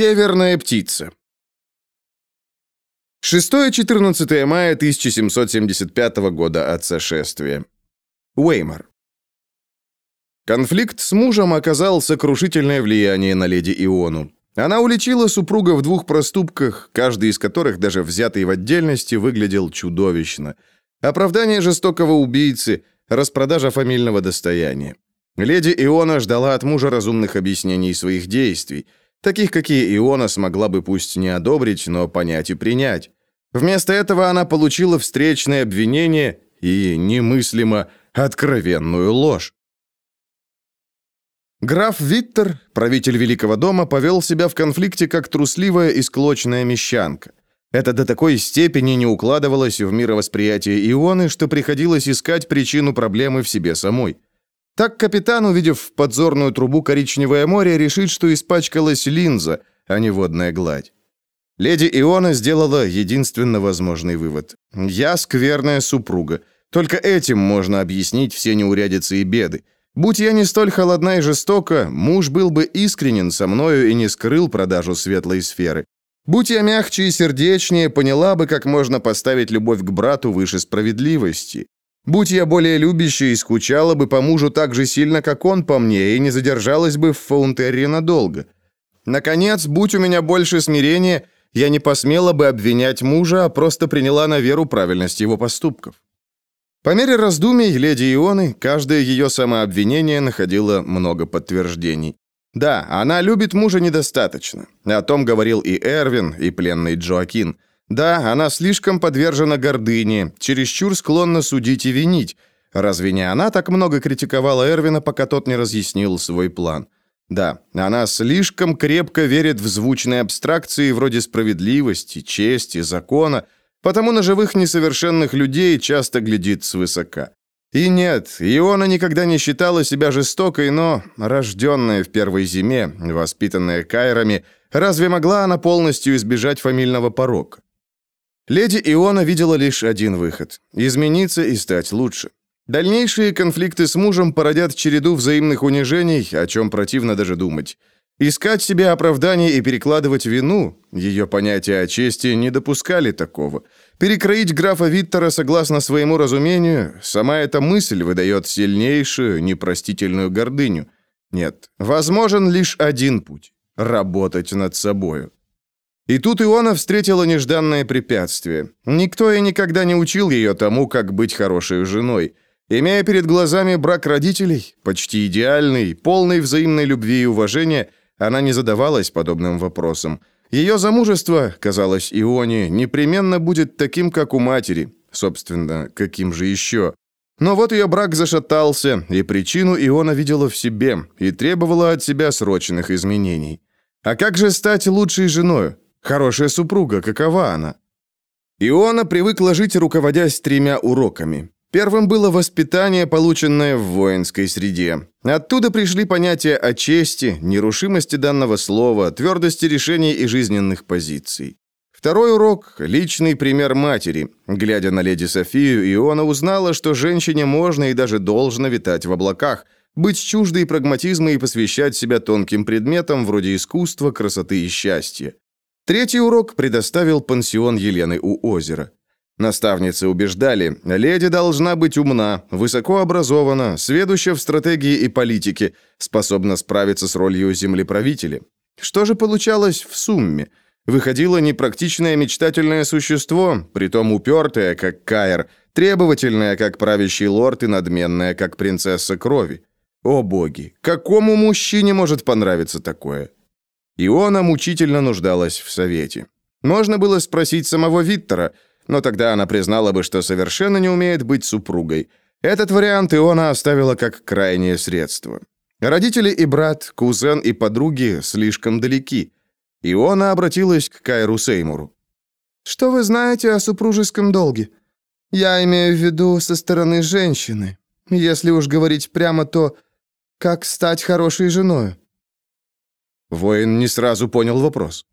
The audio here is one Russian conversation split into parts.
Северная птица. 6-14 мая 1775 года от сошествия. Уэймор. Конфликт с мужем оказал сокрушительное влияние на леди Иону. Она уличила супруга в двух проступках, каждый из которых, даже взятый в отдельности, выглядел чудовищно. Оправдание жестокого убийцы, распродажа фамильного достояния. Леди Иона ждала от мужа разумных объяснений своих действий, таких, какие Иона смогла бы пусть не одобрить, но понять и принять. Вместо этого она получила встречное обвинение и, немыслимо, откровенную ложь. Граф Виттер, правитель Великого дома, повел себя в конфликте как трусливая и склочная мещанка. Это до такой степени не укладывалось в мировосприятие Ионы, что приходилось искать причину проблемы в себе самой. Так капитан, увидев в подзорную трубу коричневое море, решит, что испачкалась линза, а не водная гладь. Леди Иона сделала единственно возможный вывод. «Я скверная супруга. Только этим можно объяснить все неурядицы и беды. Будь я не столь холодна и жестока, муж был бы искренен со мною и не скрыл продажу светлой сферы. Будь я мягче и сердечнее, поняла бы, как можно поставить любовь к брату выше справедливости. Будь я более любящей, скучала бы по мужу так же сильно, как он по мне, и не задержалась бы в Фаунтерре надолго. Наконец, будь у меня больше смирения, я не посмела бы обвинять мужа, а просто приняла на веру правильность его поступков. По мере раздумий леди Ионы, каждое ее самообвинение находило много подтверждений. Да, она любит мужа недостаточно. О том говорил и Эрвин, и пленный Джоакин – да, она слишком подвержена гордыне, чересчур склонна судить и винить. Разве не она так много критиковала Эрвина, пока тот не разъяснил свой план? Да, она слишком крепко верит в звучные абстракции вроде справедливости, чести, закона, потому на живых несовершенных людей часто глядит свысока. И нет, Иона никогда не считала себя жестокой, но, рожденная в первой зиме, воспитанная Кайрами, разве могла она полностью избежать фамильного порока? Леди Иона видела лишь один выход – измениться и стать лучше. Дальнейшие конфликты с мужем породят череду взаимных унижений, о чем противно даже думать. Искать себе оправдание и перекладывать вину, ее понятия о чести не допускали такого. Перекроить графа Виттера согласно своему разумению, сама эта мысль выдает сильнейшую, непростительную гордыню. Нет, возможен лишь один путь – работать над собою. И тут Иона встретила нежданное препятствие. Никто и никогда не учил ее тому, как быть хорошей женой. Имея перед глазами брак родителей, почти идеальный, полный взаимной любви и уважения, она не задавалась подобным вопросом. Ее замужество, казалось Ионе, непременно будет таким, как у матери. Собственно, каким же еще? Но вот ее брак зашатался, и причину Иона видела в себе и требовала от себя срочных изменений. А как же стать лучшей женой? Хорошая супруга, какова она? Иона привыкла жить, руководясь тремя уроками. Первым было воспитание, полученное в воинской среде. Оттуда пришли понятия о чести, нерушимости данного слова, твердости решений и жизненных позиций. Второй урок – личный пример матери. Глядя на леди Софию, Иона узнала, что женщине можно и даже должно витать в облаках, быть чуждой прагматизма и посвящать себя тонким предметам вроде искусства, красоты и счастья. Третий урок предоставил пансион Елены у озера. Наставницы убеждали, леди должна быть умна, высоко образована, сведуща в стратегии и политике, способна справиться с ролью землеправителя. Что же получалось в сумме? Выходило непрактичное мечтательное существо, притом упертое, как Каир, требовательное, как правящий лорд, и надменное, как принцесса крови. О боги, какому мужчине может понравиться такое? Иона мучительно нуждалась в совете. Можно было спросить самого Виттера, но тогда она признала бы, что совершенно не умеет быть супругой. Этот вариант Иона оставила как крайнее средство. Родители и брат, кузен и подруги слишком далеки. Иона обратилась к Кайру Сеймуру. «Что вы знаете о супружеском долге? Я имею в виду со стороны женщины. Если уж говорить прямо, то как стать хорошей женой?» Воин не сразу понял вопрос.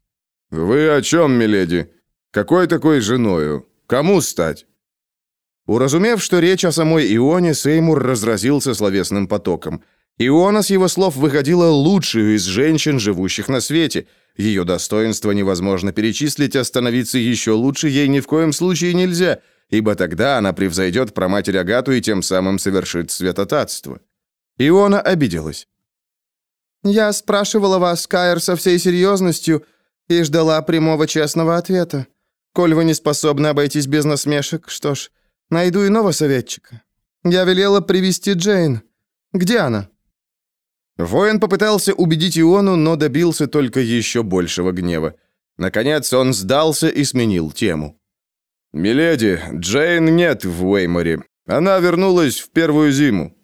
«Вы о чем, миледи? Какой такой женою? Кому стать?» Уразумев, что речь о самой Ионе, Сеймур разразился словесным потоком. Иона с его слов выходила лучшую из женщин, живущих на свете. Ее достоинство невозможно перечислить, а становиться еще лучше ей ни в коем случае нельзя, ибо тогда она превзойдет проматерь Агату и тем самым совершит святотатство. Иона обиделась. «Я спрашивала вас, Кайр, со всей серьезностью и ждала прямого честного ответа. Коль вы не способны обойтись без насмешек, что ж, найду иного советчика. Я велела привести Джейн. Где она?» Воин попытался убедить Иону, но добился только еще большего гнева. Наконец он сдался и сменил тему. «Миледи, Джейн нет в Уэйморе. Она вернулась в первую зиму».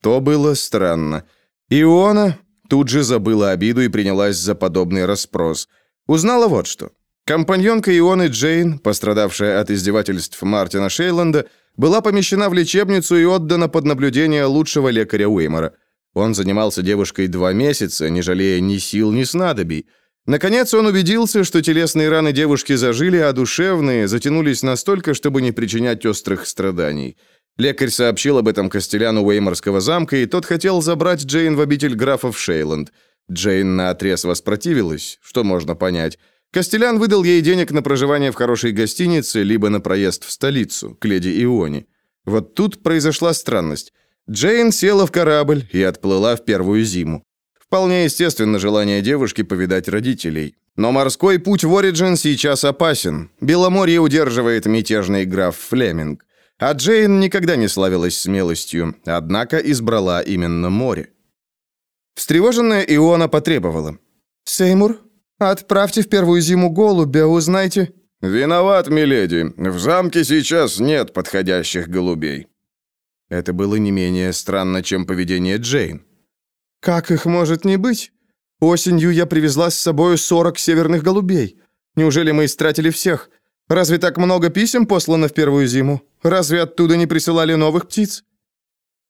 То было странно. Иона тут же забыла обиду и принялась за подобный расспрос. Узнала вот что. Компаньонка Ионы Джейн, пострадавшая от издевательств Мартина Шейланда, была помещена в лечебницу и отдана под наблюдение лучшего лекаря Уэймора. Он занимался девушкой два месяца, не жалея ни сил, ни снадобий. Наконец он убедился, что телесные раны девушки зажили, а душевные затянулись настолько, чтобы не причинять острых страданий. Лекарь сообщил об этом Костеляну Уэйморского замка, и тот хотел забрать Джейн в обитель графов Шейланд. Джейн наотрез воспротивилась, что можно понять. Костелян выдал ей денег на проживание в хорошей гостинице, либо на проезд в столицу, к леди Ионе. Вот тут произошла странность. Джейн села в корабль и отплыла в первую зиму. Вполне естественно желание девушки повидать родителей. Но морской путь в Ориджин сейчас опасен. Беломорье удерживает мятежный граф Флеминг. А Джейн никогда не славилась смелостью, однако избрала именно море. Встревоженная Иона потребовала. «Сеймур, отправьте в первую зиму голубя, узнайте...» «Виноват, миледи. В замке сейчас нет подходящих голубей». Это было не менее странно, чем поведение Джейн. «Как их может не быть? Осенью я привезла с собой 40 северных голубей. Неужели мы истратили всех? Разве так много писем послано в первую зиму? Разве оттуда не присылали новых птиц?»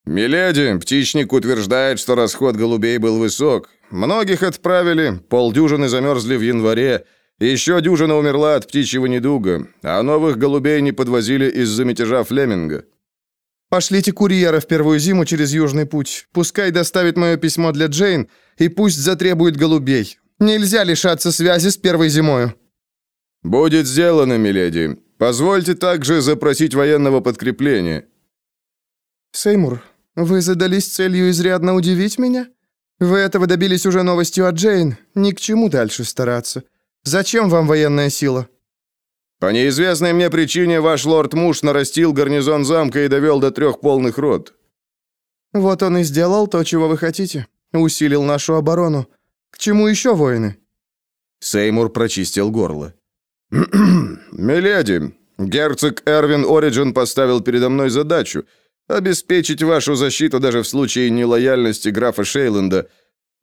«Миледи, птичник утверждает, что расход голубей был высок. Многих отправили, полдюжины замерзли в январе, еще дюжина умерла от птичьего недуга, а новых голубей не подвозили из-за мятежа Флеминга». Пошлите курьера в первую зиму через Южный путь. Пускай доставит мое письмо для Джейн, и пусть затребует голубей. Нельзя лишаться связи с первой зимою». «Будет сделано, миледи. Позвольте также запросить военного подкрепления». «Сеймур, вы задались целью изрядно удивить меня? Вы этого добились уже новостью от Джейн. Ни к чему дальше стараться. Зачем вам военная сила?» По неизвестной мне причине ваш лорд-муж нарастил гарнизон замка и довел до трех полных рот». «Вот он и сделал то, чего вы хотите. Усилил нашу оборону. К чему еще воины?» Сеймур прочистил горло. «Миледи, герцог Эрвин Ориджин поставил передо мной задачу обеспечить вашу защиту даже в случае нелояльности графа Шейленда.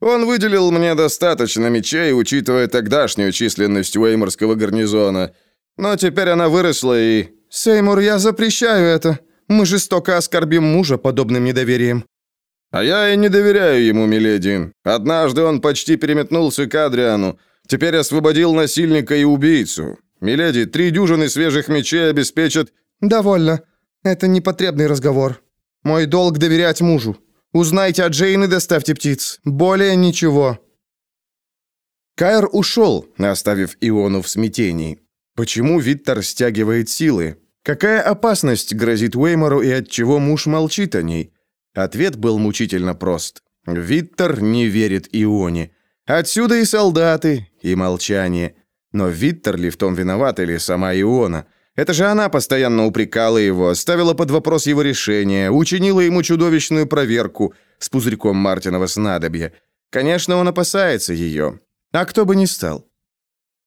Он выделил мне достаточно мечей, учитывая тогдашнюю численность Уэйморского гарнизона». Но теперь она выросла и... Сеймур, я запрещаю это. Мы жестоко оскорбим мужа подобным недоверием. А я и не доверяю ему, миледи. Однажды он почти переметнулся к Адриану. Теперь освободил насильника и убийцу. Миледи, три дюжины свежих мечей обеспечат... Довольно. Это непотребный разговор. Мой долг доверять мужу. Узнайте о Джейн и доставьте птиц. Более ничего. Кайр ушел, оставив Иону в смятении. Почему Виттер стягивает силы? Какая опасность грозит Уэймору и от чего муж молчит о ней? Ответ был мучительно прост. Виттер не верит Ионе. Отсюда и солдаты, и молчание. Но Виттер ли в том виноват или сама Иона? Это же она постоянно упрекала его, ставила под вопрос его решение, учинила ему чудовищную проверку с пузырьком Мартинова снадобья. Конечно, он опасается ее. А кто бы ни стал.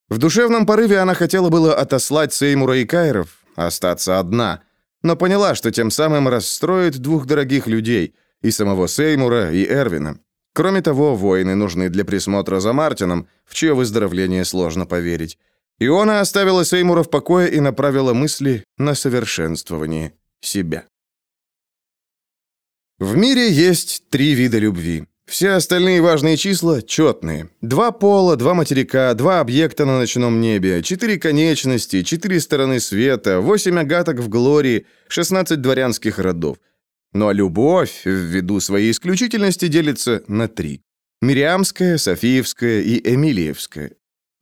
В душевном порыве она хотела было отослать Сеймура и Кайров, остаться одна, но поняла, что тем самым расстроит двух дорогих людей, и самого Сеймура, и Эрвина. Кроме того, воины нужны для присмотра за Мартином, в чье выздоровление сложно поверить. Иона оставила Сеймура в покое и направила мысли на совершенствование себя. В мире есть три вида любви. Все остальные важные числа четные. Два пола, два материка, два объекта на ночном небе, четыре конечности, четыре стороны света, восемь агаток в Глории, шестнадцать дворянских родов. Но любовь, ввиду своей исключительности, делится на три. Мириамская, Софиевская и Эмилиевская.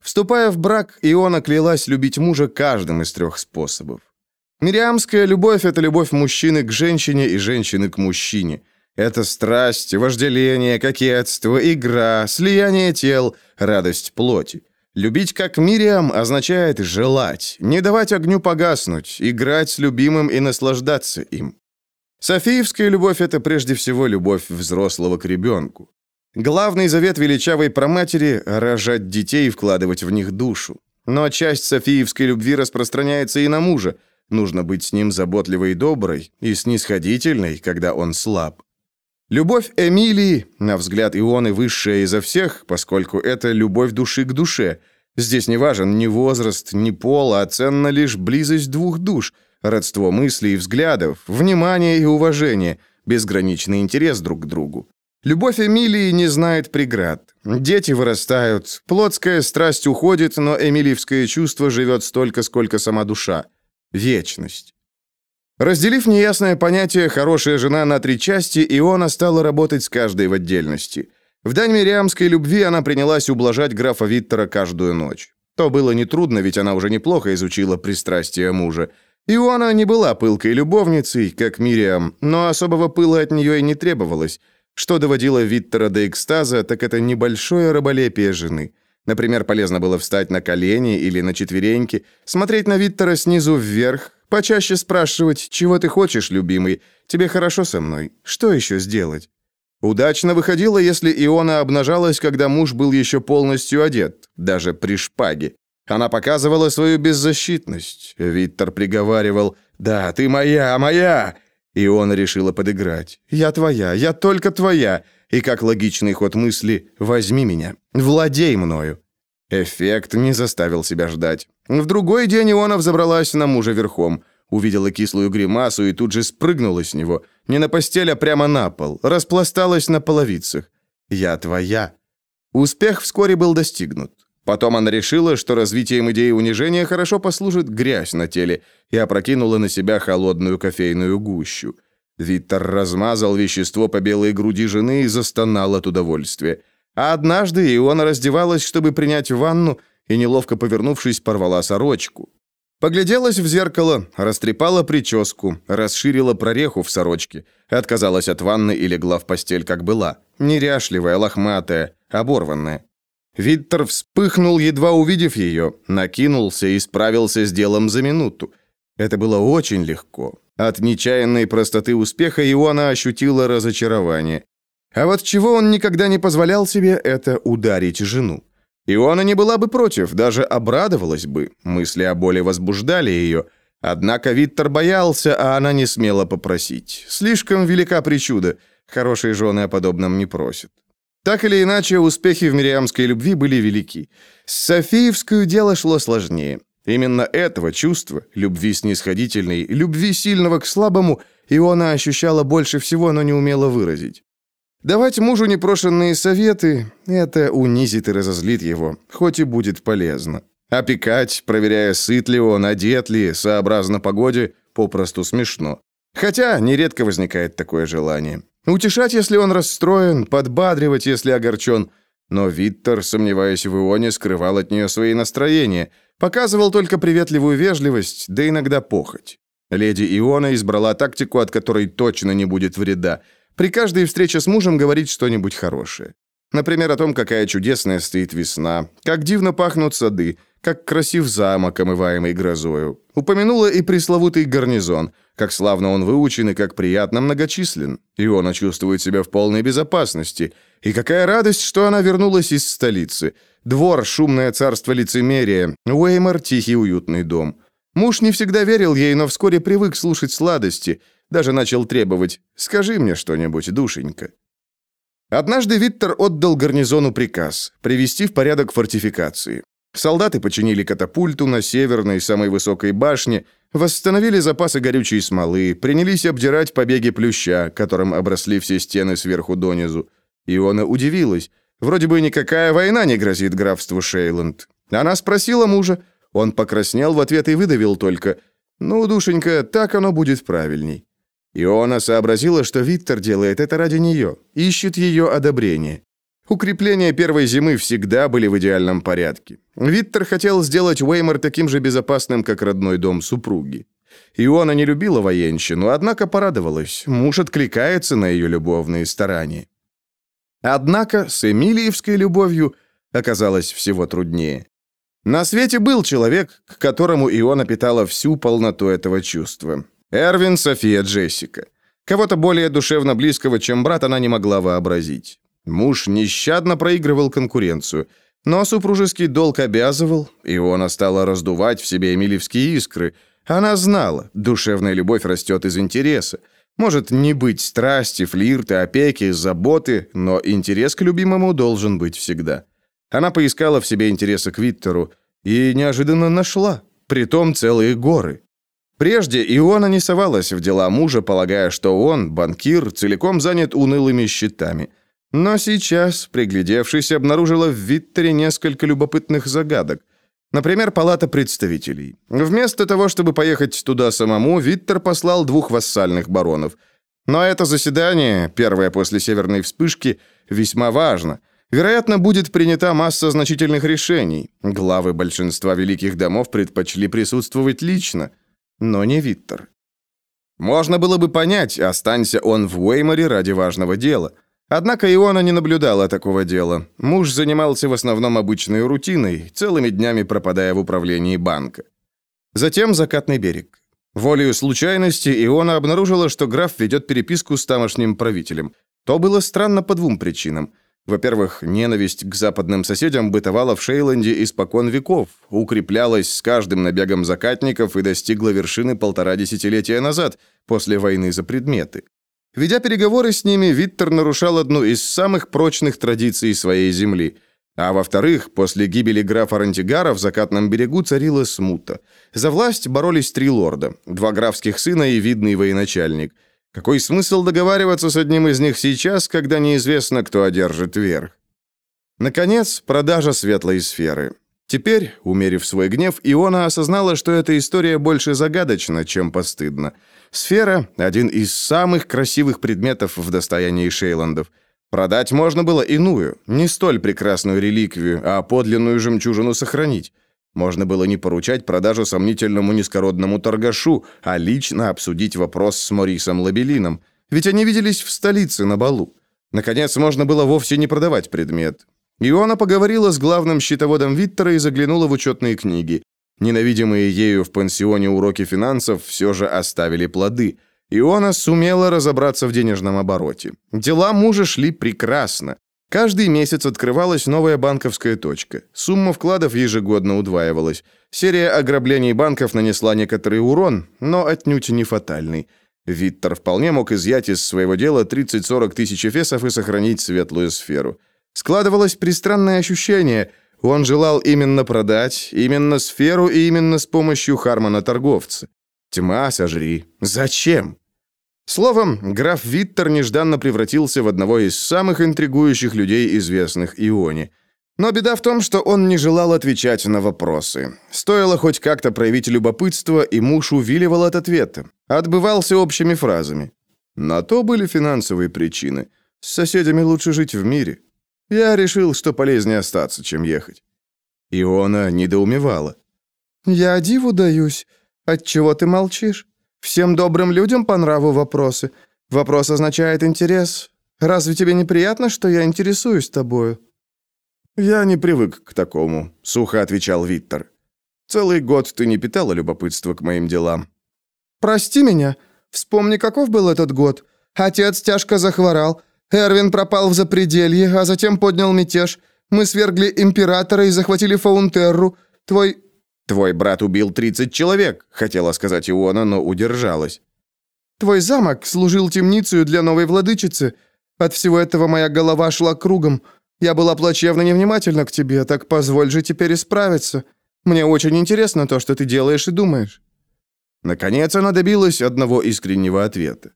Вступая в брак, Иона клялась любить мужа каждым из трех способов. Мириамская любовь – это любовь мужчины к женщине и женщины к мужчине. Это страсть, вожделение, кокетство, игра, слияние тел, радость плоти. Любить как Мириам означает желать, не давать огню погаснуть, играть с любимым и наслаждаться им. Софиевская любовь – это прежде всего любовь взрослого к ребенку. Главный завет величавой проматери – рожать детей и вкладывать в них душу. Но часть софиевской любви распространяется и на мужа. Нужно быть с ним заботливой и доброй, и снисходительной, когда он слаб. Любовь Эмилии, на взгляд Ионы, высшая изо всех, поскольку это любовь души к душе. Здесь не важен ни возраст, ни пол, а ценна лишь близость двух душ – родство мыслей и взглядов, внимание и уважение, безграничный интерес друг к другу. Любовь Эмилии не знает преград. Дети вырастают, плотская страсть уходит, но эмилиевское чувство живет столько, сколько сама душа. Вечность. Разделив неясное понятие «хорошая жена» на три части, Иона стала работать с каждой в отдельности. В дань мириамской любви она принялась ублажать графа Виттера каждую ночь. То было нетрудно, ведь она уже неплохо изучила пристрастие мужа. Иоанна не была пылкой любовницей, как Мириам, но особого пыла от нее и не требовалось. Что доводило Виттера до экстаза, так это небольшое раболепие жены. Например, полезно было встать на колени или на четвереньки, смотреть на Виттера снизу вверх, почаще спрашивать, чего ты хочешь, любимый, тебе хорошо со мной, что еще сделать? Удачно выходило, если Иона обнажалась, когда муж был еще полностью одет, даже при шпаге. Она показывала свою беззащитность. Виттер приговаривал «Да, ты моя, моя!» И он решила подыграть. «Я твоя, я только твоя!» И как логичный ход мысли «Возьми меня, владей мною!» Эффект не заставил себя ждать. В другой день Иона взобралась на мужа верхом, увидела кислую гримасу и тут же спрыгнула с него. Не на постель, а прямо на пол, распласталась на половицах. «Я твоя!» Успех вскоре был достигнут. Потом она решила, что развитием идеи унижения хорошо послужит грязь на теле, и опрокинула на себя холодную кофейную гущу. Виттер размазал вещество по белой груди жены и застонал от удовольствия. А однажды Иона раздевалась, чтобы принять ванну, и, неловко повернувшись, порвала сорочку. Погляделась в зеркало, растрепала прическу, расширила прореху в сорочке, отказалась от ванны и легла в постель, как была. Неряшливая, лохматая, оборванная. Виттер вспыхнул, едва увидев ее, накинулся и справился с делом за минуту. Это было очень легко. От нечаянной простоты успеха Иоанна ощутила разочарование. А вот чего он никогда не позволял себе, это ударить жену. Иоанна не была бы против, даже обрадовалась бы. Мысли о боли возбуждали ее. Однако Виттер боялся, а она не смела попросить. Слишком велика причуда. Хорошие жены о подобном не просят. Так или иначе, успехи в Мириамской любви были велики. С Софиевскую дело шло сложнее. Именно этого чувства, любви снисходительной, любви сильного к слабому, Иона ощущала больше всего, но не умела выразить. Давать мужу непрошенные советы – это унизит и разозлит его, хоть и будет полезно. Опекать, проверяя, сыт ли он, одет ли, сообразно погоде, попросту смешно. Хотя нередко возникает такое желание. Утешать, если он расстроен, подбадривать, если огорчен. Но Виттер, сомневаясь в Ионе, скрывал от нее свои настроения, показывал только приветливую вежливость, да иногда похоть. Леди Иона избрала тактику, от которой точно не будет вреда. При каждой встрече с мужем говорить что-нибудь хорошее. Например, о том, какая чудесная стоит весна, как дивно пахнут сады, как красив замок, омываемый грозою. Упомянула и пресловутый гарнизон, как славно он выучен и как приятно многочислен. И он чувствует себя в полной безопасности. И какая радость, что она вернулась из столицы. Двор, шумное царство лицемерия, Уэймор, тихий уютный дом. Муж не всегда верил ей, но вскоре привык слушать сладости, даже начал требовать «Скажи мне что-нибудь, душенька». Однажды Виттер отдал гарнизону приказ привести в порядок фортификации. Солдаты починили катапульту на северной, самой высокой башне, восстановили запасы горючей смолы, принялись обдирать побеги плюща, которым обросли все стены сверху донизу. Иона удивилась. Вроде бы никакая война не грозит графству Шейланд. Она спросила мужа. Он покраснел в ответ и выдавил только «Ну, душенька, так оно будет правильней». Иона сообразила, что Виттер делает это ради нее, ищет ее одобрение. Укрепления первой зимы всегда были в идеальном порядке. Виттер хотел сделать Уэймор таким же безопасным, как родной дом супруги. Иона не любила военщину, однако порадовалась. Муж откликается на ее любовные старания. Однако с Эмилиевской любовью оказалось всего труднее. На свете был человек, к которому Иона питала всю полноту этого чувства. Эрвин София Джессика. Кого-то более душевно близкого, чем брат, она не могла вообразить. Муж нещадно проигрывал конкуренцию, но супружеский долг обязывал, и Иона стала раздувать в себе эмилевские искры. Она знала, душевная любовь растет из интереса. Может не быть страсти, флирта, опеки, заботы, но интерес к любимому должен быть всегда. Она поискала в себе интереса к Виттеру и неожиданно нашла, притом целые горы. Прежде Иона не совалась в дела мужа, полагая, что он, банкир, целиком занят унылыми счетами. Но сейчас, приглядевшись, обнаружила в Виттере несколько любопытных загадок. Например, палата представителей. Вместо того, чтобы поехать туда самому, Виттер послал двух вассальных баронов. Но это заседание, первое после Северной вспышки, весьма важно – Вероятно, будет принята масса значительных решений. Главы большинства великих домов предпочли присутствовать лично, но не Виттер. Можно было бы понять, останься он в Уэйморе ради важного дела. Однако Иона не наблюдала такого дела. Муж занимался в основном обычной рутиной, целыми днями пропадая в управлении банка. Затем закатный берег. Волею случайности Иона обнаружила, что граф ведет переписку с тамошним правителем. То было странно по двум причинам. Во-первых, ненависть к западным соседям бытовала в Шейланде испокон веков, укреплялась с каждым набегом закатников и достигла вершины полтора десятилетия назад, после войны за предметы. Ведя переговоры с ними, Виттер нарушал одну из самых прочных традиций своей земли. А во-вторых, после гибели графа Рантигара в закатном берегу царила смута. За власть боролись три лорда, два графских сына и видный военачальник – какой смысл договариваться с одним из них сейчас, когда неизвестно, кто одержит верх? Наконец, продажа светлой сферы. Теперь, умерив свой гнев, Иона осознала, что эта история больше загадочна, чем постыдна. Сфера – один из самых красивых предметов в достоянии Шейландов. Продать можно было иную, не столь прекрасную реликвию, а подлинную жемчужину сохранить. Можно было не поручать продажу сомнительному низкородному торгашу, а лично обсудить вопрос с Морисом Лабелином, ведь они виделись в столице на балу. Наконец, можно было вовсе не продавать предмет. Иона поговорила с главным счетоводом Виттера и заглянула в учетные книги. Ненавидимые ею в пансионе уроки финансов все же оставили плоды. Иона сумела разобраться в денежном обороте. Дела мужа шли прекрасно. Каждый месяц открывалась новая банковская точка. Сумма вкладов ежегодно удваивалась. Серия ограблений банков нанесла некоторый урон, но отнюдь не фатальный. Виттер вполне мог изъять из своего дела 30-40 тысяч эфесов и сохранить светлую сферу. Складывалось пристранное ощущение. Он желал именно продать, именно сферу и именно с помощью Хармона-торговца. Тьма сожри. Зачем? Словом, граф Виттер нежданно превратился в одного из самых интригующих людей, известных Ионе. Но беда в том, что он не желал отвечать на вопросы. Стоило хоть как-то проявить любопытство, и муж увиливал от ответа. Отбывался общими фразами. На то были финансовые причины. С соседями лучше жить в мире. Я решил, что полезнее остаться, чем ехать. Иона недоумевала. «Я диву даюсь. Отчего ты молчишь?» Всем добрым людям по нраву вопросы. Вопрос означает интерес. Разве тебе неприятно, что я интересуюсь тобою?» «Я не привык к такому», — сухо отвечал Виттер. «Целый год ты не питала любопытства к моим делам». «Прости меня. Вспомни, каков был этот год. Отец тяжко захворал. Эрвин пропал в запределье, а затем поднял мятеж. Мы свергли императора и захватили Фаунтерру. Твой «Твой брат убил 30 человек», — хотела сказать Иона, но удержалась. «Твой замок служил темницей для новой владычицы. От всего этого моя голова шла кругом. Я была плачевно невнимательна к тебе, так позволь же теперь исправиться. Мне очень интересно то, что ты делаешь и думаешь». Наконец она добилась одного искреннего ответа.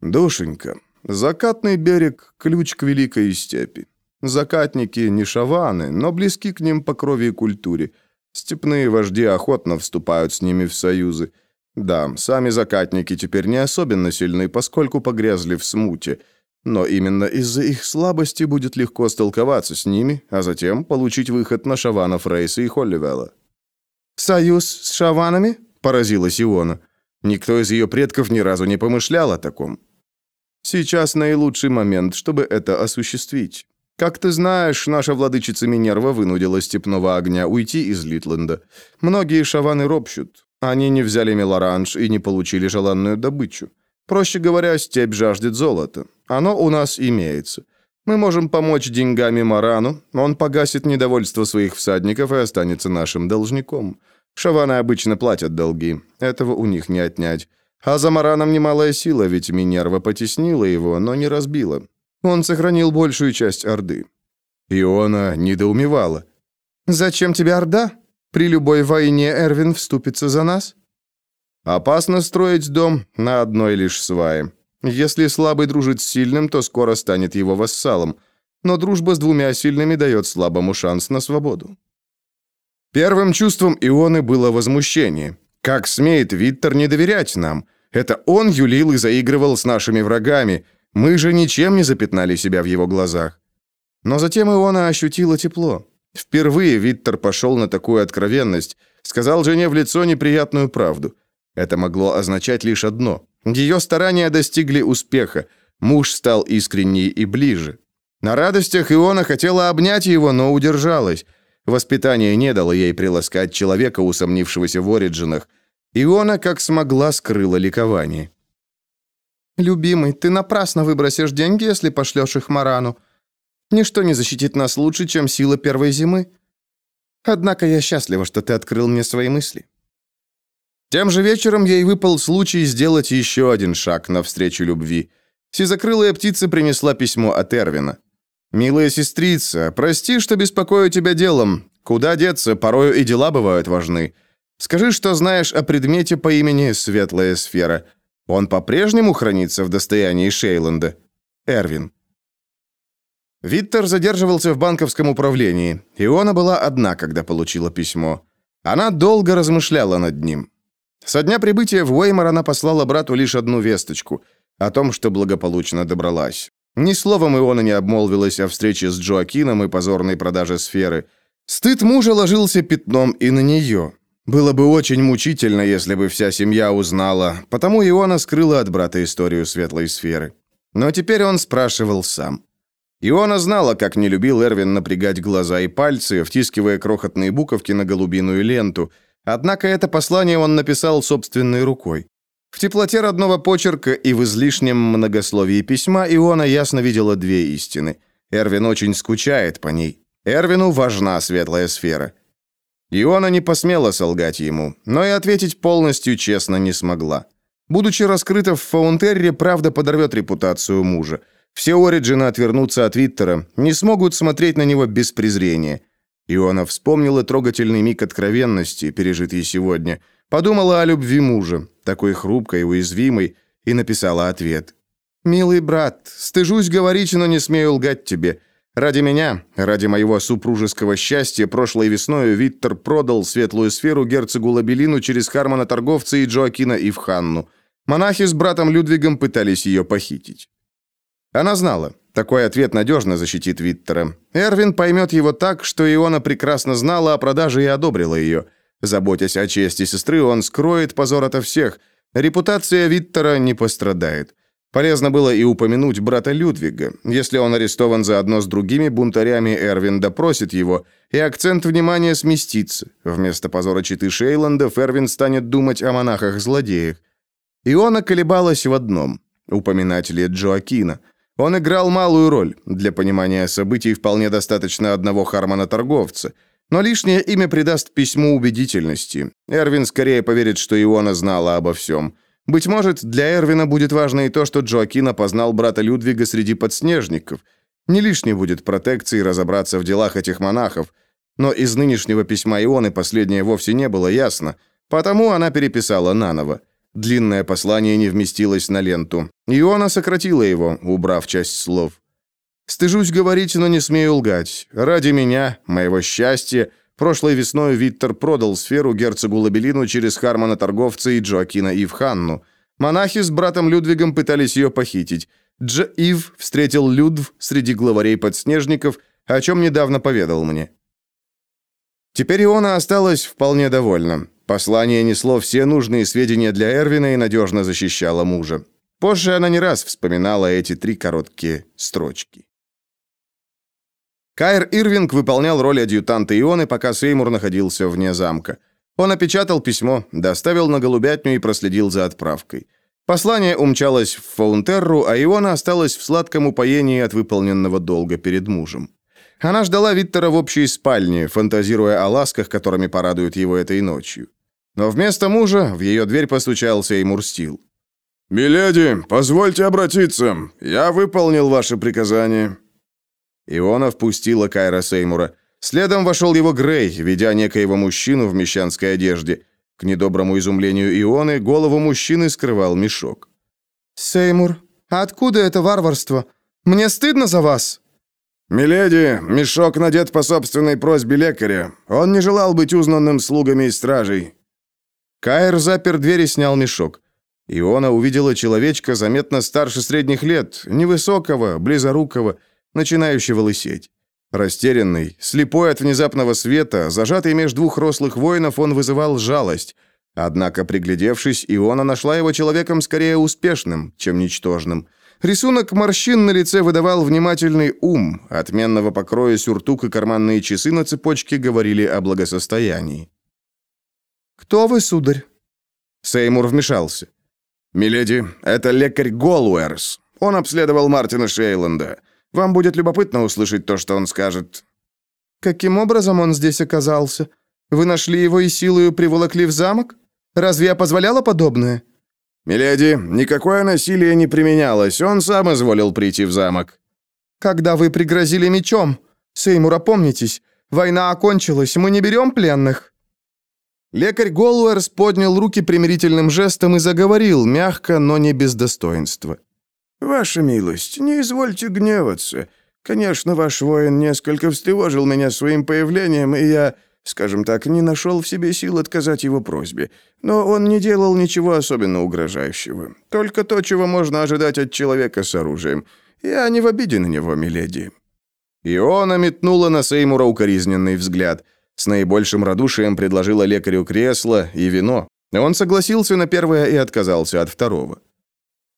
«Душенька, закатный берег — ключ к великой степи. Закатники не шаваны, но близки к ним по крови и культуре». Степные вожди охотно вступают с ними в союзы. Да, сами закатники теперь не особенно сильны, поскольку погрязли в смуте. Но именно из-за их слабости будет легко столковаться с ними, а затем получить выход на Шаванов Рейса и Холливелла. «Союз с Шаванами?» – поразилась Иона. Никто из ее предков ни разу не помышлял о таком. Сейчас наилучший момент, чтобы это осуществить. Как ты знаешь, наша владычица Минерва вынудила степного огня уйти из Литленда. Многие шаваны ропщут. Они не взяли мелоранж и не получили желанную добычу. Проще говоря, степь жаждет золота. Оно у нас имеется. Мы можем помочь деньгами Марану, он погасит недовольство своих всадников и останется нашим должником. Шаваны обычно платят долги, этого у них не отнять. А за Мараном немалая сила, ведь Минерва потеснила его, но не разбила. Он сохранил большую часть Орды. Иона недоумевала. «Зачем тебе Орда? При любой войне Эрвин вступится за нас?» «Опасно строить дом на одной лишь свае. Если слабый дружит с сильным, то скоро станет его вассалом. Но дружба с двумя сильными дает слабому шанс на свободу». Первым чувством Ионы было возмущение. Как смеет Виттер не доверять нам? Это он юлил и заигрывал с нашими врагами – мы же ничем не запятнали себя в его глазах. Но затем Иона ощутила тепло. Впервые Виттер пошел на такую откровенность, сказал жене в лицо неприятную правду. Это могло означать лишь одно. Ее старания достигли успеха. Муж стал искренней и ближе. На радостях Иона хотела обнять его, но удержалась. Воспитание не дало ей приласкать человека, усомнившегося в Ориджинах. Иона, как смогла, скрыла ликование. «Любимый, ты напрасно выбросишь деньги, если пошлешь их Марану. Ничто не защитит нас лучше, чем сила первой зимы. Однако я счастлива, что ты открыл мне свои мысли». Тем же вечером ей выпал случай сделать еще один шаг навстречу любви. Сизокрылая птица принесла письмо от Эрвина. «Милая сестрица, прости, что беспокою тебя делом. Куда деться, порою и дела бывают важны. Скажи, что знаешь о предмете по имени Светлая сфера. Он по-прежнему хранится в достоянии Шейланда. Эрвин. Виттер задерживался в банковском управлении. Иона была одна, когда получила письмо. Она долго размышляла над ним. Со дня прибытия в Уэймор она послала брату лишь одну весточку о том, что благополучно добралась. Ни словом Иона не обмолвилась о встрече с Джоакином и позорной продаже сферы. Стыд мужа ложился пятном и на нее. Было бы очень мучительно, если бы вся семья узнала, потому Иона скрыла от брата историю светлой сферы. Но теперь он спрашивал сам. Иона знала, как не любил Эрвин напрягать глаза и пальцы, втискивая крохотные буковки на голубиную ленту, однако это послание он написал собственной рукой. В теплоте родного почерка и в излишнем многословии письма Иона ясно видела две истины. Эрвин очень скучает по ней. Эрвину важна светлая сфера. Иона не посмела солгать ему, но и ответить полностью честно не смогла. Будучи раскрыта в Фаунтерре, правда подорвет репутацию мужа. Все Ориджины отвернутся от Виттера, не смогут смотреть на него без презрения. Иона вспомнила трогательный миг откровенности, пережитый сегодня, подумала о любви мужа, такой хрупкой и уязвимой, и написала ответ. «Милый брат, стыжусь говорить, но не смею лгать тебе. Ради меня, ради моего супружеского счастья, прошлой весной Виттер продал светлую сферу герцогу Лабелину через Хармона торговца и Джоакина Ивханну. Монахи с братом Людвигом пытались ее похитить. Она знала, такой ответ надежно защитит Виттера. Эрвин поймет его так, что Иона прекрасно знала о продаже и одобрила ее. Заботясь о чести сестры, он скроет позор ото всех. Репутация Виттера не пострадает. Полезно было и упомянуть брата Людвига. Если он арестован заодно с другими бунтарями, Эрвин допросит его, и акцент внимания сместится. Вместо позора читы Шейландов Эрвин станет думать о монахах-злодеях. Иона колебалась в одном – упоминать ли Джоакина. Он играл малую роль. Для понимания событий вполне достаточно одного Хармона-торговца. Но лишнее имя придаст письму убедительности. Эрвин скорее поверит, что Иона знала обо всем – быть может, для Эрвина будет важно и то, что Джоакин опознал брата Людвига среди подснежников. Не лишней будет протекции разобраться в делах этих монахов. Но из нынешнего письма Ионы последнее вовсе не было ясно, потому она переписала наново. Длинное послание не вместилось на ленту. Иона сократила его, убрав часть слов. «Стыжусь говорить, но не смею лгать. Ради меня, моего счастья, Прошлой весной Виттер продал сферу герцогу Лабелину через Хармона-торговца и Джоакина Ивханну. Монахи с братом Людвигом пытались ее похитить. Дж. Ив встретил Людв среди главарей подснежников, о чем недавно поведал мне. Теперь Иона осталась вполне довольна. Послание несло все нужные сведения для Эрвина и надежно защищало мужа. Позже она не раз вспоминала эти три короткие строчки. Кайр Ирвинг выполнял роль адъютанта Ионы, пока Сеймур находился вне замка. Он опечатал письмо, доставил на голубятню и проследил за отправкой. Послание умчалось в Фаунтерру, а Иона осталась в сладком упоении от выполненного долга перед мужем. Она ждала Виттера в общей спальне, фантазируя о ласках, которыми порадуют его этой ночью. Но вместо мужа в ее дверь постучался и Мурстил. «Миледи, позвольте обратиться. Я выполнил ваше приказание». Иона впустила Кайра Сеймура. Следом вошел его Грей, ведя некоего мужчину в мещанской одежде. К недоброму изумлению Ионы голову мужчины скрывал мешок. «Сеймур, откуда это варварство? Мне стыдно за вас!» «Миледи, мешок надет по собственной просьбе лекаря. Он не желал быть узнанным слугами и стражей». Кайр запер дверь и снял мешок. Иона увидела человечка заметно старше средних лет, невысокого, близорукого, начинающего лысеть. Растерянный, слепой от внезапного света, зажатый между двух рослых воинов, он вызывал жалость. Однако, приглядевшись, Иона нашла его человеком скорее успешным, чем ничтожным. Рисунок морщин на лице выдавал внимательный ум, отменного покроя сюртук и карманные часы на цепочке говорили о благосостоянии. «Кто вы, сударь?» Сеймур вмешался. «Миледи, это лекарь Голуэрс. Он обследовал Мартина Шейланда. Вам будет любопытно услышать то, что он скажет». «Каким образом он здесь оказался? Вы нашли его и силою приволокли в замок? Разве я позволяла подобное?» «Миледи, никакое насилие не применялось. Он сам изволил прийти в замок». «Когда вы пригрозили мечом? Сеймур, опомнитесь. Война окончилась, мы не берем пленных». Лекарь Голуэрс поднял руки примирительным жестом и заговорил, мягко, но не без достоинства. «Ваша милость, не извольте гневаться. Конечно, ваш воин несколько встревожил меня своим появлением, и я, скажем так, не нашел в себе сил отказать его просьбе. Но он не делал ничего особенно угрожающего. Только то, чего можно ожидать от человека с оружием. Я не в обиде на него, миледи». Иона метнула на Сеймура укоризненный взгляд. С наибольшим радушием предложила лекарю кресло и вино. Он согласился на первое и отказался от второго.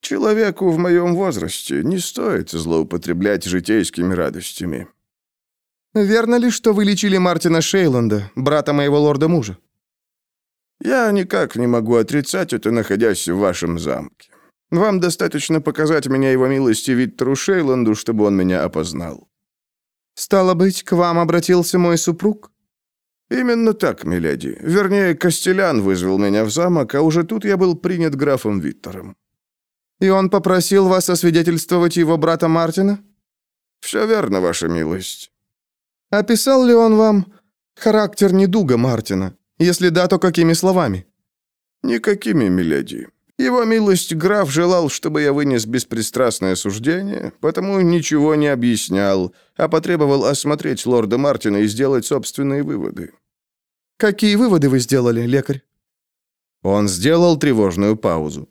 Человеку в моем возрасте не стоит злоупотреблять житейскими радостями». «Верно ли, что вы лечили Мартина Шейланда, брата моего лорда-мужа?» «Я никак не могу отрицать это, находясь в вашем замке. Вам достаточно показать меня его милости Виттеру Шейланду, чтобы он меня опознал». «Стало быть, к вам обратился мой супруг?» «Именно так, миледи. Вернее, Костелян вызвал меня в замок, а уже тут я был принят графом Виттером». «И он попросил вас освидетельствовать его брата Мартина?» «Все верно, ваша милость». «Описал ли он вам характер недуга Мартина? Если да, то какими словами?» «Никакими, миледи. Его милость граф желал, чтобы я вынес беспристрастное суждение, потому ничего не объяснял, а потребовал осмотреть лорда Мартина и сделать собственные выводы». «Какие выводы вы сделали, лекарь?» Он сделал тревожную паузу.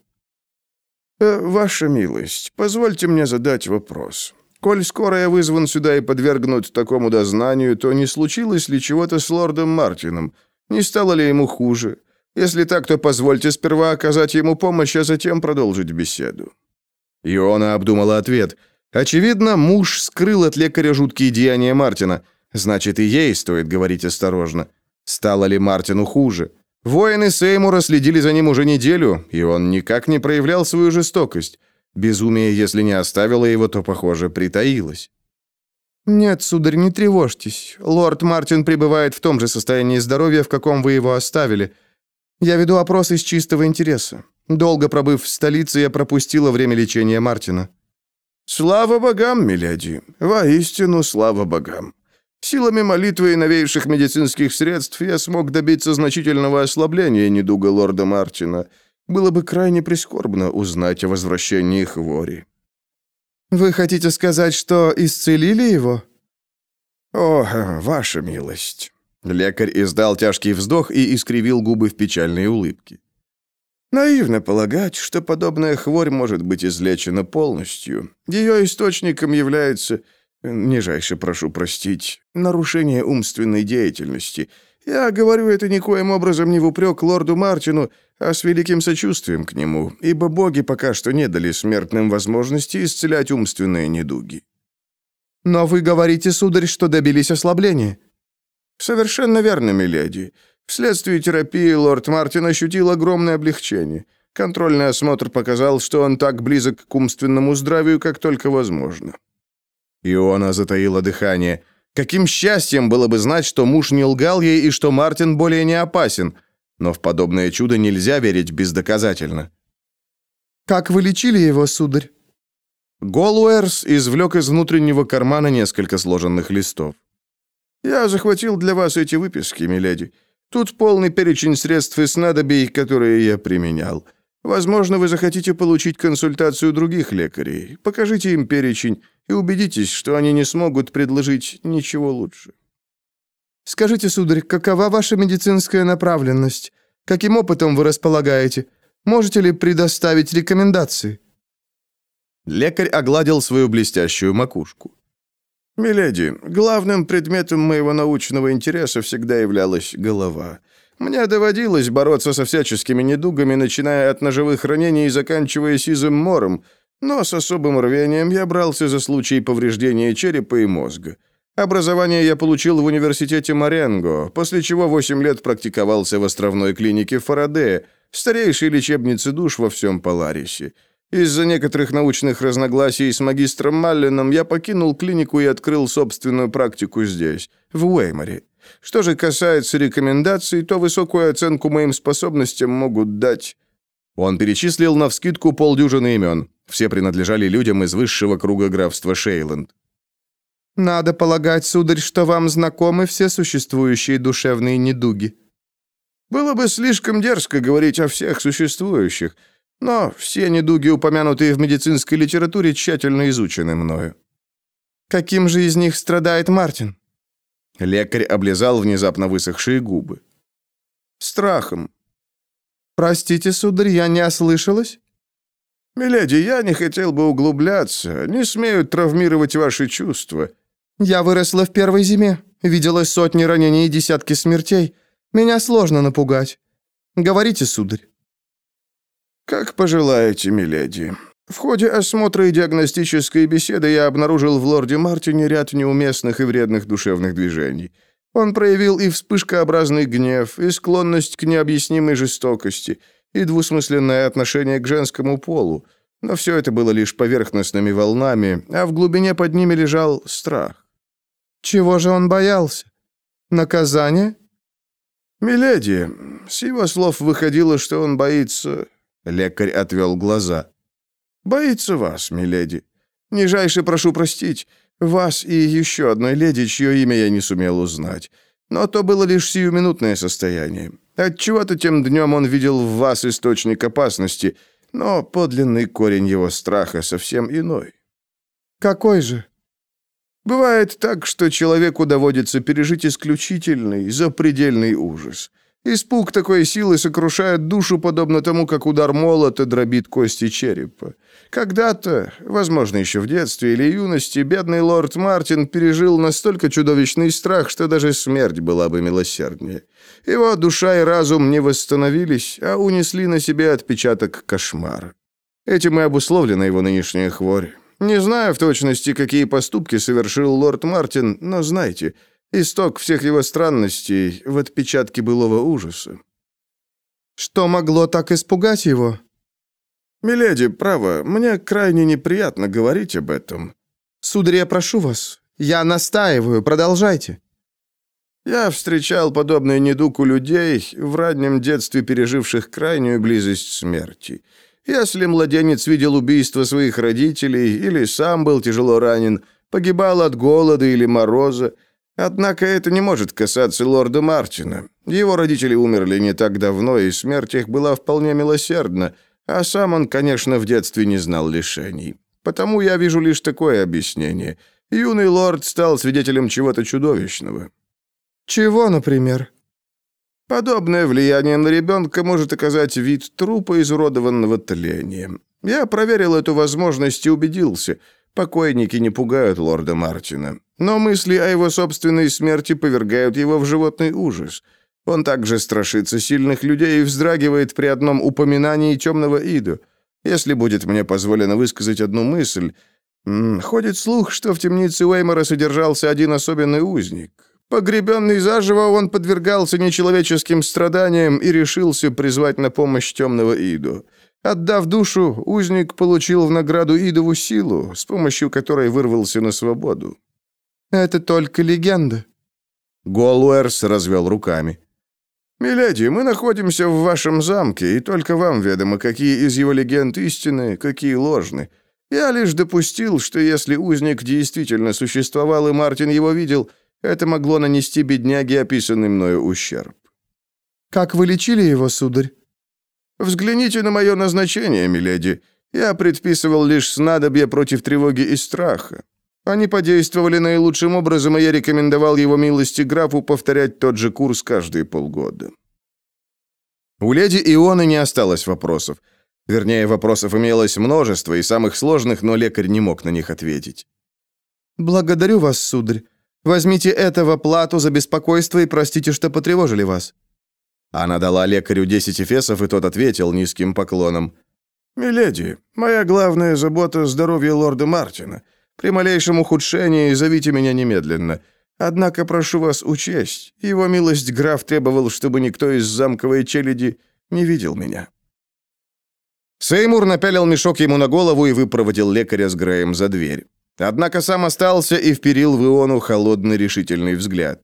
Э, «Ваша милость, позвольте мне задать вопрос. Коль скоро я вызван сюда и подвергнут такому дознанию, то не случилось ли чего-то с лордом Мартином? Не стало ли ему хуже? Если так, то позвольте сперва оказать ему помощь, а затем продолжить беседу». Иона обдумала ответ. Очевидно, муж скрыл от лекаря жуткие деяния Мартина. Значит, и ей стоит говорить осторожно. Стало ли Мартину хуже? Воины Сеймура следили за ним уже неделю, и он никак не проявлял свою жестокость. Безумие, если не оставило его, то, похоже, притаилось. «Нет, сударь, не тревожьтесь. Лорд Мартин пребывает в том же состоянии здоровья, в каком вы его оставили. Я веду опрос из чистого интереса. Долго пробыв в столице, я пропустила время лечения Мартина». «Слава богам, миледи! Воистину, слава богам! Силами молитвы и новейших медицинских средств я смог добиться значительного ослабления недуга лорда Мартина. Было бы крайне прискорбно узнать о возвращении хвори. «Вы хотите сказать, что исцелили его?» «О, ваша милость. Лекарь издал тяжкий вздох и искривил губы в печальной улыбке. Наивно полагать, что подобная хворь может быть излечена полностью. Ее источником является, нижайше прошу простить, нарушение умственной деятельности. Я говорю это никоим образом не в упрек лорду Мартину, а с великим сочувствием к нему, ибо боги пока что не дали смертным возможности исцелять умственные недуги. «Но вы говорите, сударь, что добились ослабления». «Совершенно верно, миледи. Вследствие терапии лорд Мартин ощутил огромное облегчение. Контрольный осмотр показал, что он так близок к умственному здравию, как только возможно». Иона затаила дыхание. Каким счастьем было бы знать, что муж не лгал ей и что Мартин более не опасен. Но в подобное чудо нельзя верить бездоказательно. «Как вы лечили его, сударь?» Голуэрс извлек из внутреннего кармана несколько сложенных листов. «Я захватил для вас эти выписки, миледи. Тут полный перечень средств и снадобий, которые я применял. Возможно, вы захотите получить консультацию других лекарей. Покажите им перечень и убедитесь, что они не смогут предложить ничего лучше». «Скажите, сударь, какова ваша медицинская направленность? Каким опытом вы располагаете? Можете ли предоставить рекомендации?» Лекарь огладил свою блестящую макушку. «Миледи, главным предметом моего научного интереса всегда являлась голова. Мне доводилось бороться со всяческими недугами, начиная от ножевых ранений и заканчивая сизым мором, но с особым рвением я брался за случай повреждения черепа и мозга. Образование я получил в университете Маренго, после чего 8 лет практиковался в островной клинике Фарадея, старейшей лечебнице душ во всем Поларисе. Из-за некоторых научных разногласий с магистром Маллином я покинул клинику и открыл собственную практику здесь, в Уэйморе. Что же касается рекомендаций, то высокую оценку моим способностям могут дать... Он перечислил навскидку полдюжины имен. Все принадлежали людям из высшего круга графства Шейланд. «Надо полагать, сударь, что вам знакомы все существующие душевные недуги». «Было бы слишком дерзко говорить о всех существующих». Но все недуги, упомянутые в медицинской литературе, тщательно изучены мною. Каким же из них страдает Мартин? Лекарь облизал внезапно высохшие губы. Страхом. Простите, сударь, я не ослышалась? Миледи, я не хотел бы углубляться, не смею травмировать ваши чувства. Я выросла в первой зиме, видела сотни ранений и десятки смертей. Меня сложно напугать. Говорите, сударь. «Как пожелаете, миледи. В ходе осмотра и диагностической беседы я обнаружил в лорде Мартине ряд неуместных и вредных душевных движений. Он проявил и вспышкообразный гнев, и склонность к необъяснимой жестокости, и двусмысленное отношение к женскому полу. Но все это было лишь поверхностными волнами, а в глубине под ними лежал страх. Чего же он боялся? Наказание? Миледи, с его слов выходило, что он боится Лекарь отвел глаза. «Боится вас, миледи. Нижайше прошу простить. Вас и еще одной леди, чье имя я не сумел узнать. Но то было лишь сиюминутное состояние. Отчего-то тем днем он видел в вас источник опасности, но подлинный корень его страха совсем иной». «Какой же?» Бывает так, что человеку доводится пережить исключительный, запредельный ужас. Испуг такой силы сокрушает душу, подобно тому, как удар молота дробит кости черепа. Когда-то, возможно, еще в детстве или юности, бедный лорд Мартин пережил настолько чудовищный страх, что даже смерть была бы милосерднее. Его душа и разум не восстановились, а унесли на себе отпечаток кошмара. Этим и обусловлена его нынешняя хворь. Не знаю в точности, какие поступки совершил лорд Мартин, но знайте – Исток всех его странностей в отпечатке былого ужаса. Что могло так испугать его? «Миледи, право, мне крайне неприятно говорить об этом». «Сударь, я прошу вас, я настаиваю, продолжайте». Я встречал подобный недуг у людей, в раннем детстве переживших крайнюю близость смерти. Если младенец видел убийство своих родителей или сам был тяжело ранен, погибал от голода или мороза, Однако это не может касаться лорда Мартина. Его родители умерли не так давно, и смерть их была вполне милосердна, а сам он, конечно, в детстве не знал лишений. Потому я вижу лишь такое объяснение. Юный лорд стал свидетелем чего-то чудовищного. Чего, например? Подобное влияние на ребенка может оказать вид трупа, изуродованного тлением. Я проверил эту возможность и убедился. Покойники не пугают лорда Мартина. Но мысли о его собственной смерти повергают его в животный ужас. Он также страшится сильных людей и вздрагивает при одном упоминании темного Иду. Если будет мне позволено высказать одну мысль... Ходит слух, что в темнице Уэймора содержался один особенный узник. Погребенный заживо, он подвергался нечеловеческим страданиям и решился призвать на помощь темного Иду. Отдав душу, узник получил в награду Идову силу, с помощью которой вырвался на свободу. «Это только легенда». Голуэрс развел руками. «Миледи, мы находимся в вашем замке, и только вам ведомо, какие из его легенд истинны, какие ложны. Я лишь допустил, что если узник действительно существовал и Мартин его видел, это могло нанести бедняге описанный мною ущерб. «Как вы лечили его, сударь?» «Взгляните на мое назначение, миледи. Я предписывал лишь снадобья против тревоги и страха. Они подействовали наилучшим образом, и я рекомендовал его милости графу повторять тот же курс каждые полгода». У леди Ионы не осталось вопросов. Вернее, вопросов имелось множество, и самых сложных, но лекарь не мог на них ответить. «Благодарю вас, сударь. Возьмите этого плату за беспокойство и простите, что потревожили вас». Она дала лекарю 10 эфесов, и тот ответил низким поклоном. «Миледи, моя главная забота – здоровье лорда Мартина. При малейшем ухудшении зовите меня немедленно. Однако прошу вас учесть, его милость граф требовал, чтобы никто из замковой челяди не видел меня». Сеймур напялил мешок ему на голову и выпроводил лекаря с Греем за дверь. Однако сам остался и вперил в Иону холодный решительный взгляд.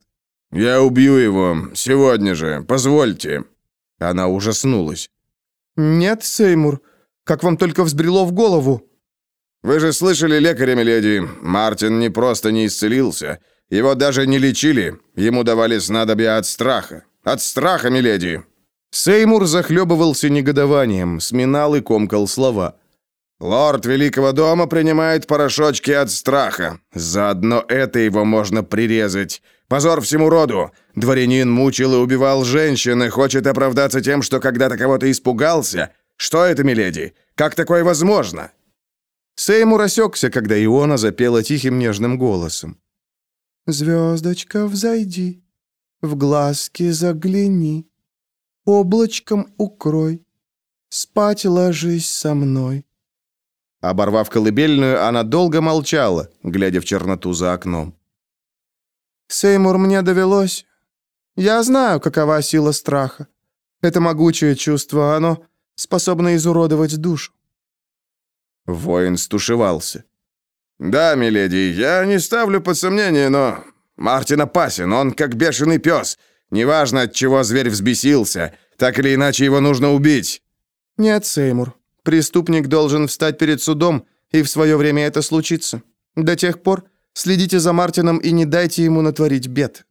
«Я убью его. Сегодня же. Позвольте». Она ужаснулась. «Нет, Сеймур. Как вам только взбрело в голову?» «Вы же слышали лекаря, миледи. Мартин не просто не исцелился. Его даже не лечили. Ему давали снадобья от страха. От страха, миледи!» Сеймур захлебывался негодованием, сминал и комкал слова. Лорд Великого дома принимает порошочки от страха. Заодно это его можно прирезать. Позор всему роду. Дворянин мучил и убивал женщин и хочет оправдаться тем, что когда-то кого-то испугался. Что это, миледи? Как такое возможно?» Сеймур осекся, когда Иона запела тихим нежным голосом. «Звездочка, взойди, в глазки загляни, облачком укрой, спать ложись со мной». Оборвав колыбельную, она долго молчала, глядя в черноту за окном. «Сеймур, мне довелось. Я знаю, какова сила страха. Это могучее чувство, оно способно изуродовать душу». Воин стушевался. «Да, миледи, я не ставлю под сомнение, но... Мартин опасен, он как бешеный пес. Неважно, от чего зверь взбесился, так или иначе его нужно убить». «Нет, Сеймур, Преступник должен встать перед судом, и в свое время это случится. До тех пор следите за Мартином и не дайте ему натворить бед».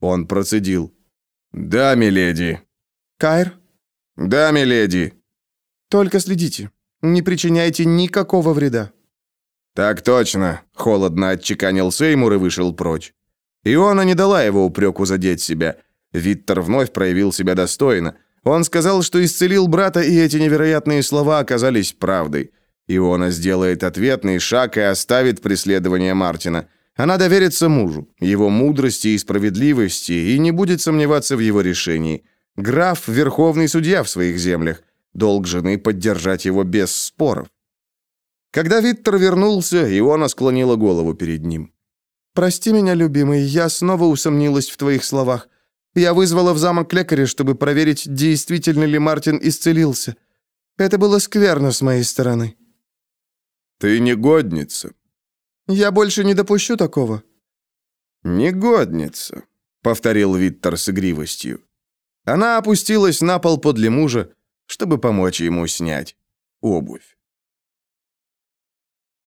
Он процедил. «Да, миледи». «Кайр?» «Да, миледи». «Только следите. Не причиняйте никакого вреда». «Так точно», — холодно отчеканил Сеймур и вышел прочь. Иона не дала его упреку задеть себя. Виттер вновь проявил себя достойно. Он сказал, что исцелил брата, и эти невероятные слова оказались правдой. Иона сделает ответный шаг и оставит преследование Мартина. Она доверится мужу, его мудрости и справедливости, и не будет сомневаться в его решении. Граф – верховный судья в своих землях. Долг жены – поддержать его без споров. Когда Виттер вернулся, Иона склонила голову перед ним. «Прости меня, любимый, я снова усомнилась в твоих словах. Я вызвала в замок лекаря, чтобы проверить, действительно ли Мартин исцелился. Это было скверно с моей стороны». «Ты негодница». «Я больше не допущу такого». «Негодница», — повторил Виттер с игривостью. Она опустилась на пол подле мужа, чтобы помочь ему снять обувь.